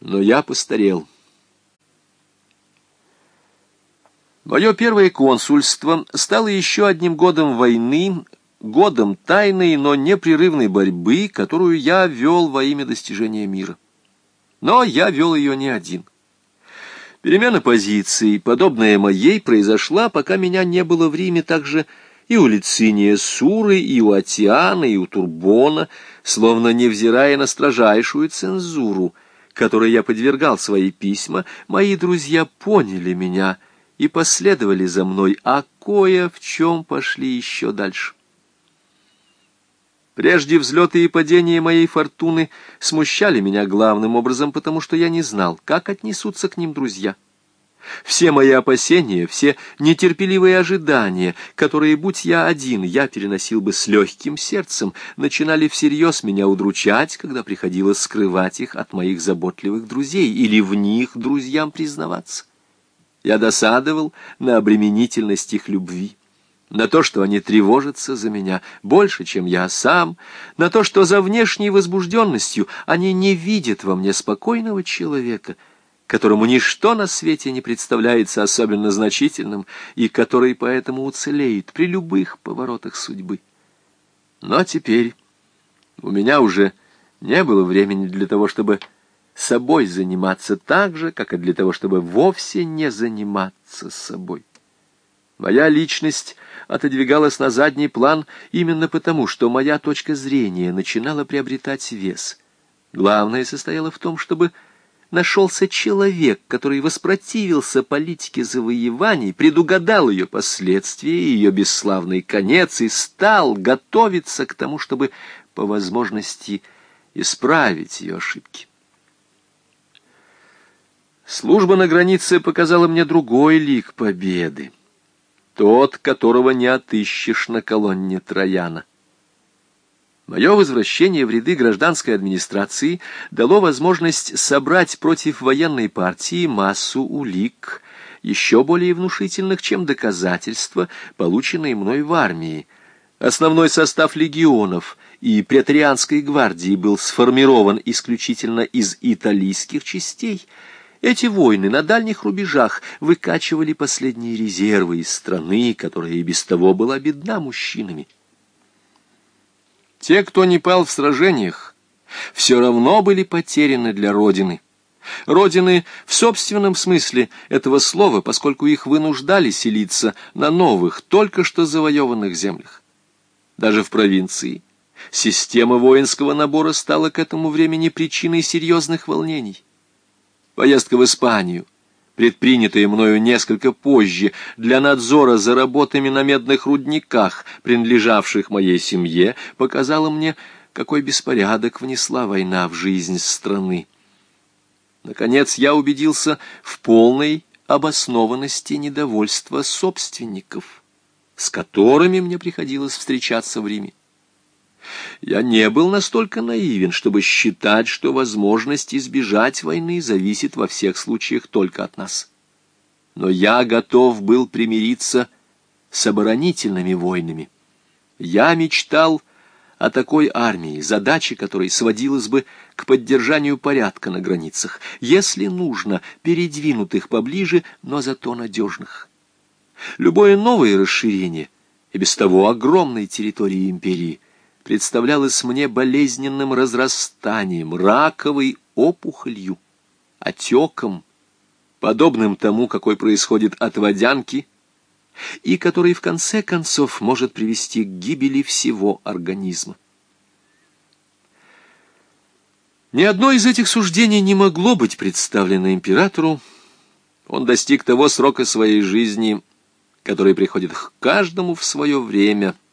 Но я постарел. Мое первое консульство стало еще одним годом войны, годом тайной, но непрерывной борьбы, которую я вел во имя достижения мира. Но я вел ее не один. Перемена позиций, подобная моей, произошла, пока меня не было в Риме также и у Лициния Суры, и у Атиана, и у Турбона, словно невзирая на строжайшую цензуру, которой я подвергал свои письма, мои друзья поняли меня и последовали за мной, а кое в чем пошли еще дальше. Прежде взлеты и падения моей фортуны смущали меня главным образом, потому что я не знал, как отнесутся к ним друзья. Все мои опасения, все нетерпеливые ожидания, которые, будь я один, я переносил бы с легким сердцем, начинали всерьез меня удручать, когда приходилось скрывать их от моих заботливых друзей или в них друзьям признаваться. Я досадовал на обременительность их любви на то, что они тревожатся за меня больше, чем я сам, на то, что за внешней возбужденностью они не видят во мне спокойного человека, которому ничто на свете не представляется особенно значительным и который поэтому уцелеет при любых поворотах судьбы. Но теперь у меня уже не было времени для того, чтобы собой заниматься так же, как и для того, чтобы вовсе не заниматься собой. Моя личность отодвигалась на задний план именно потому, что моя точка зрения начинала приобретать вес. Главное состояло в том, чтобы нашелся человек, который воспротивился политике завоеваний, предугадал ее последствия и ее бесславный конец и стал готовиться к тому, чтобы по возможности исправить ее ошибки. Служба на границе показала мне другой лик победы тот, которого не отыщешь на колонне Трояна. Мое возвращение в ряды гражданской администрации дало возможность собрать против военной партии массу улик, еще более внушительных, чем доказательства, полученные мной в армии. Основной состав легионов и претарианской гвардии был сформирован исключительно из италийских частей — эти войны на дальних рубежах выкачивали последние резервы из страны, которая и без того была бедна мужчинами. Те, кто не пал в сражениях, все равно были потеряны для Родины. Родины в собственном смысле этого слова, поскольку их вынуждали селиться на новых, только что завоеванных землях. Даже в провинции система воинского набора стала к этому времени причиной серьезных волнений. Поездка в Испанию, предпринятая мною несколько позже для надзора за работами на медных рудниках, принадлежавших моей семье, показала мне, какой беспорядок внесла война в жизнь страны. Наконец я убедился в полной обоснованности недовольства собственников, с которыми мне приходилось встречаться в Риме. Я не был настолько наивен, чтобы считать, что возможность избежать войны зависит во всех случаях только от нас. Но я готов был примириться с оборонительными войнами. Я мечтал о такой армии, задача которой сводилась бы к поддержанию порядка на границах, если нужно, передвинутых поближе, но зато надежных. Любое новое расширение и без того огромной территории империи – представлялось мне болезненным разрастанием, раковой опухолью, отеком, подобным тому, какой происходит от водянки, и который в конце концов может привести к гибели всего организма. Ни одно из этих суждений не могло быть представлено императору. Он достиг того срока своей жизни, который приходит к каждому в свое время –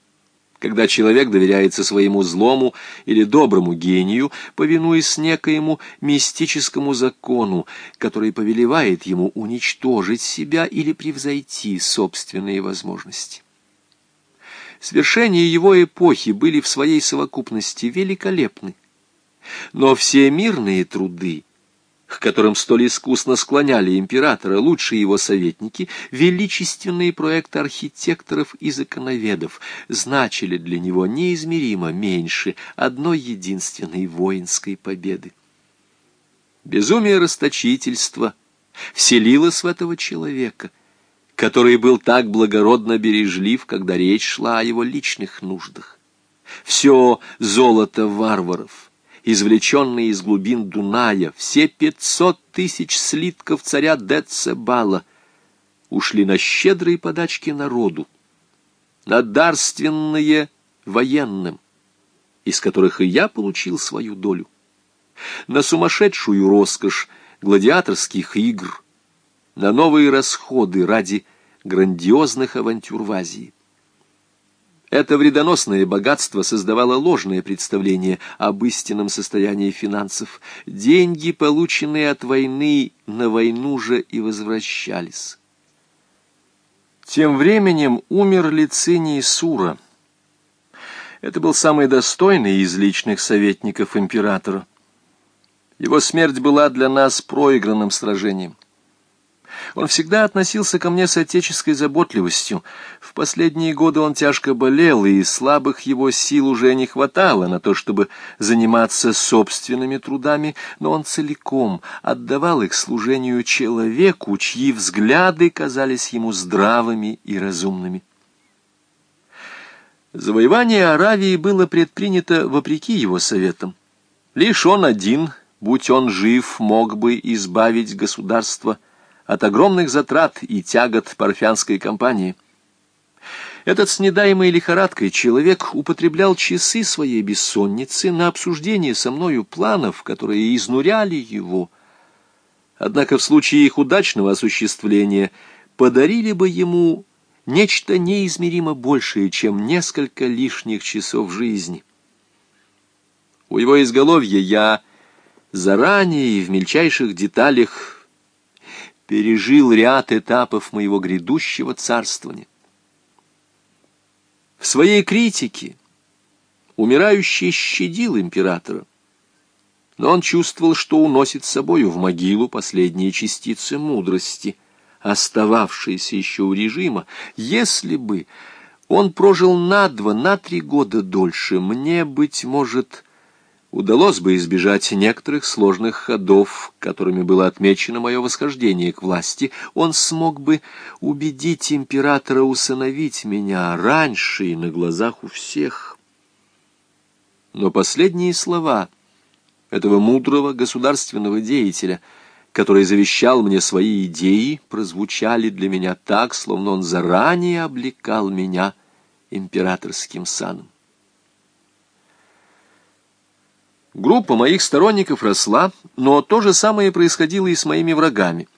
когда человек доверяется своему злому или доброму гению, повинуясь некоему мистическому закону, который повелевает ему уничтожить себя или превзойти собственные возможности. Свершения его эпохи были в своей совокупности великолепны, но все мирные труды — которым столь искусно склоняли императора лучшие его советники, величественные проекты архитекторов и законоведов значили для него неизмеримо меньше одной единственной воинской победы. Безумие расточительства вселилось в этого человека, который был так благородно бережлив, когда речь шла о его личных нуждах. Все золото варваров, извлеченные из глубин Дуная, все пятьсот тысяч слитков царя Децебала ушли на щедрые подачки народу, на дарственные военным, из которых и я получил свою долю, на сумасшедшую роскошь гладиаторских игр, на новые расходы ради грандиозных авантюр в Азии. Это вредоносное богатство создавало ложное представление об истинном состоянии финансов. Деньги, полученные от войны, на войну же и возвращались. Тем временем умер Лициний Сура. Это был самый достойный из личных советников императора. Его смерть была для нас проигранным сражением. Он всегда относился ко мне с отеческой заботливостью. В последние годы он тяжко болел, и слабых его сил уже не хватало на то, чтобы заниматься собственными трудами, но он целиком отдавал их служению человеку, чьи взгляды казались ему здравыми и разумными. Завоевание Аравии было предпринято вопреки его советам. Лишь он один, будь он жив, мог бы избавить государство от огромных затрат и тягот парфянской компании. Этот снедаемый лихорадкой человек употреблял часы своей бессонницы на обсуждение со мною планов, которые изнуряли его. Однако в случае их удачного осуществления подарили бы ему нечто неизмеримо большее, чем несколько лишних часов жизни. У его изголовья я заранее и в мельчайших деталях пережил ряд этапов моего грядущего царствования. В своей критике умирающий щадил императора, но он чувствовал, что уносит с собою в могилу последние частицы мудрости, остававшиеся еще у режима. Если бы он прожил на два, на три года дольше, мне, быть может, удалось бы избежать некоторых сложных ходов, которыми было отмечено мое восхождение к власти, он смог бы убедить императора усыновить меня раньше и на глазах у всех. Но последние слова этого мудрого государственного деятеля, который завещал мне свои идеи, прозвучали для меня так, словно он заранее облекал меня императорским саном. Группа моих сторонников росла, но то же самое происходило и с моими врагами.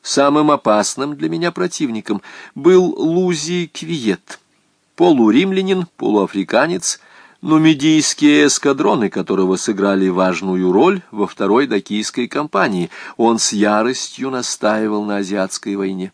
Самым опасным для меня противником был Лузи Квиет, полуримлянин, полуафриканец, нумидийские эскадроны которого сыграли важную роль во второй дакийской кампании. Он с яростью настаивал на азиатской войне.